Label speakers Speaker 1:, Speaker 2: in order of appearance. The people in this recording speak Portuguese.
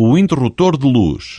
Speaker 1: o interruptor de luz.